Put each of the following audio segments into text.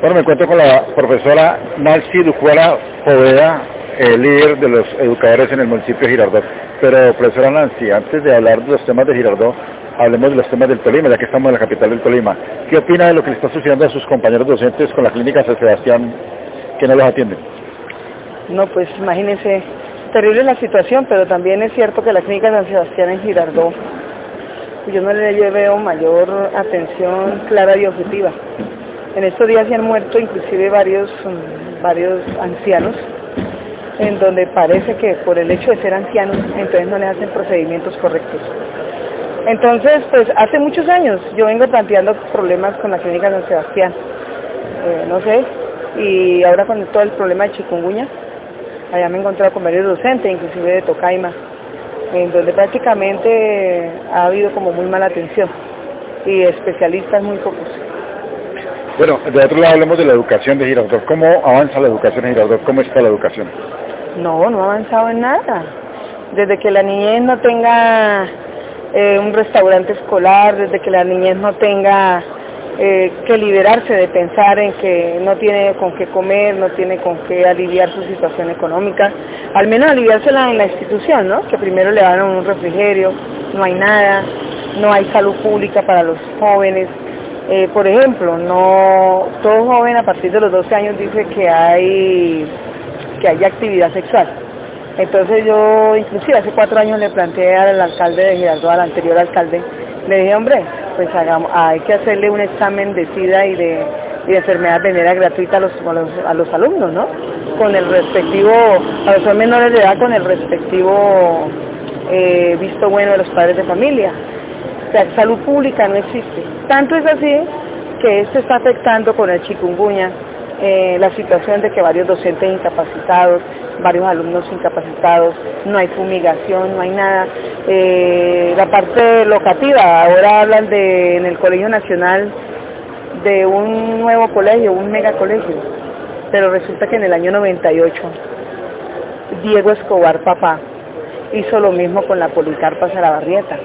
Bueno, me encuentro con la profesora Nancy Ducuela Poveda, eh, líder de los educadores en el municipio de Girardot. Pero, profesora Nancy, antes de hablar de los temas de Girardot, hablemos de los temas del Tolima, ya que estamos en la capital del Tolima. ¿Qué opina de lo que le está sucediendo a sus compañeros docentes con la clínica San Sebastián que no los atienden? No, pues imagínense, terrible la situación, pero también es cierto que la clínica San Sebastián en Girardot, yo no le veo mayor atención clara y objetiva. En estos días se han muerto inclusive varios, mm, varios ancianos, en donde parece que por el hecho de ser ancianos, entonces no les hacen procedimientos correctos. Entonces, pues hace muchos años yo vengo planteando problemas con la clínica San Sebastián, eh, no sé, y ahora con todo el problema de chikungunya, allá me he encontrado con varios docentes, inclusive de Tocaima, en donde prácticamente ha habido como muy mala atención y especialistas muy pocos. Bueno, de otro lado hablemos de la educación de Girardot. ¿Cómo avanza la educación en Girardot? ¿Cómo está la educación? No, no ha avanzado en nada. Desde que la niñez no tenga eh, un restaurante escolar, desde que la niñez no tenga eh, que liberarse de pensar en que no tiene con qué comer, no tiene con qué aliviar su situación económica, al menos aliviársela en la institución, ¿no? Que primero le dan un refrigerio, no hay nada, no hay salud pública para los jóvenes, eh, por ejemplo, no todo joven a partir de los 12 años dice que hay que hay actividad sexual. Entonces yo, inclusive hace cuatro años le planteé al alcalde de Girardot, al anterior alcalde, le dije, hombre, pues hagamos, hay que hacerle un examen de SIDA y de, y de enfermedad venera gratuita a los, a los, alumnos, ¿no? Con el respectivo, a los menores de edad, con el respectivo eh, visto bueno de los padres de familia. O sea, salud pública no existe. Tanto es así que esto está afectando con el chikungunya eh, la situación de que varios docentes incapacitados, varios alumnos incapacitados, no hay fumigación, no hay nada. Eh, la parte locativa, ahora hablan de en el Colegio Nacional de un nuevo colegio, un megacolegio, pero resulta que en el año 98 Diego Escobar, papá, hizo lo mismo con la Policarpa Sarabarrieta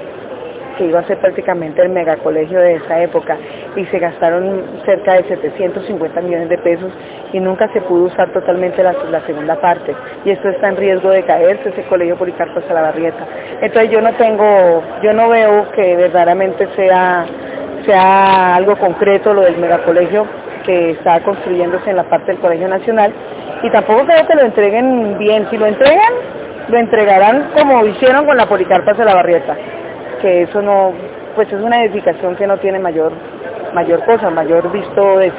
que iba a ser prácticamente el megacolegio de esa época y se gastaron cerca de 750 millones de pesos y nunca se pudo usar totalmente la, segunda parte. Y esto está en riesgo de caerse ese colegio Policarpo Salabarrieta. Entonces yo no tengo, yo no veo que verdaderamente sea, sea algo concreto lo del megacolegio que está construyéndose en la parte del Colegio Nacional. Y tampoco creo que lo entreguen bien, si lo entregan lo entregarán como hicieron con la Policarpa Salabarrieta que eso no, pues es una edificación que no tiene mayor mayor cosa, mayor visto de,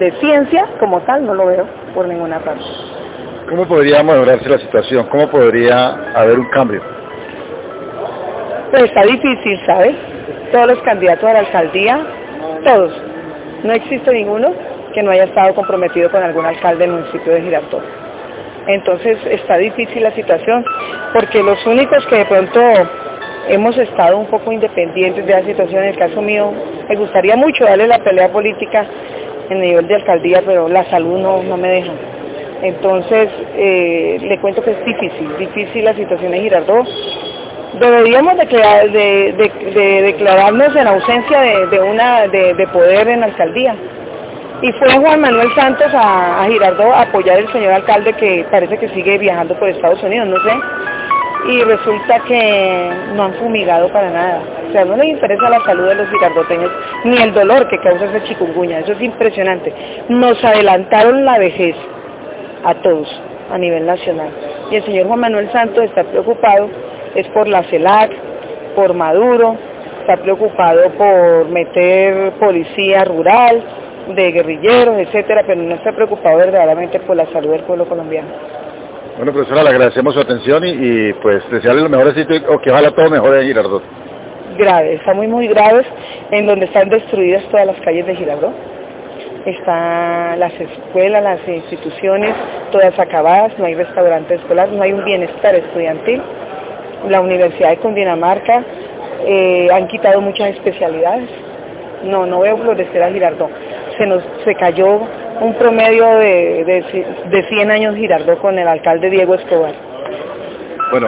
de ciencia como tal, no lo veo por ninguna parte. ¿Cómo podría mejorarse la situación? ¿Cómo podría haber un cambio? Pues está difícil, ¿sabes? Todos los candidatos a la alcaldía, todos. No existe ninguno que no haya estado comprometido con algún alcalde del municipio de Girardot. Entonces está difícil la situación, porque los únicos que de pronto hemos estado un poco independientes de la situación. En el caso mío, me gustaría mucho darle la pelea política en el nivel de alcaldía, pero la salud no, no me deja. Entonces, eh, le cuento que es difícil, difícil la situación en Girardot. Deberíamos de, de, declararnos en ausencia de, una, de, poder en la alcaldía. Y fue Juan Manuel Santos a, a Girardot a apoyar al señor alcalde que parece que sigue viajando por Estados Unidos, no sé y resulta que no han fumigado para nada. O sea, no les interesa la salud de los girardoteños ni el dolor que causa ese chikungunya. Eso es impresionante. Nos adelantaron la vejez a todos a nivel nacional. Y el señor Juan Manuel Santos está preocupado, es por la CELAC, por Maduro, está preocupado por meter policía rural, de guerrilleros, etcétera, pero no está preocupado verdaderamente por la salud del pueblo colombiano. Bueno, profesora, le agradecemos su atención y, pues desearle los mejores sitios o que ojalá todo mejore en Girardot. Grave, está muy muy graves, en donde están destruidas todas las calles de Girardot. Están las escuelas, las instituciones, todas acabadas, no hay restaurante escolar, no hay un bienestar estudiantil. La Universidad de Cundinamarca eh, han quitado muchas especialidades. No, no veo florecer a Girardot. Se nos se cayó un promedio de, de, de 100 años Girardot con el alcalde Diego Escobar.